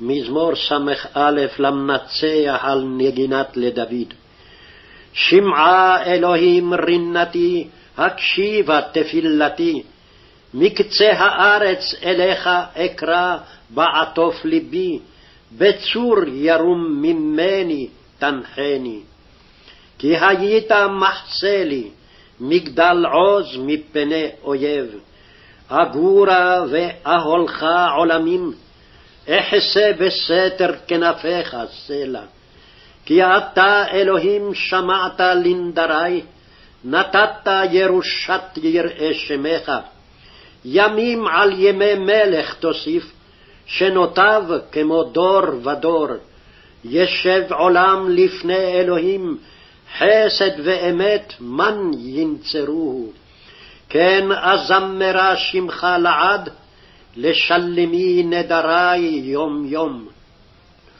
מזמור ס"א למנצח על נגינת לדוד. שמעה אלוהים רינתי, הקשיבה תפילתי. מקצה הארץ אליך אקרא בעטוף ליבי, בצור ירום ממני תנחני. כי היית מחסה לי, מגדל עוז מפני אויב. אגורה ואהלך עולמים, אחסה בסתר כנפיך סלע. כי אתה, אלוהים, שמעת לנדרי, נתת ירושת יראי שמך. ימים על ימי מלך תוסיף, שנותיו כמו דור ודור. ישב עולם לפני אלוהים, חסד ואמת מן ינצרוהו. כן אזמרה שמך לעד, לשלמי נדרי יום יום.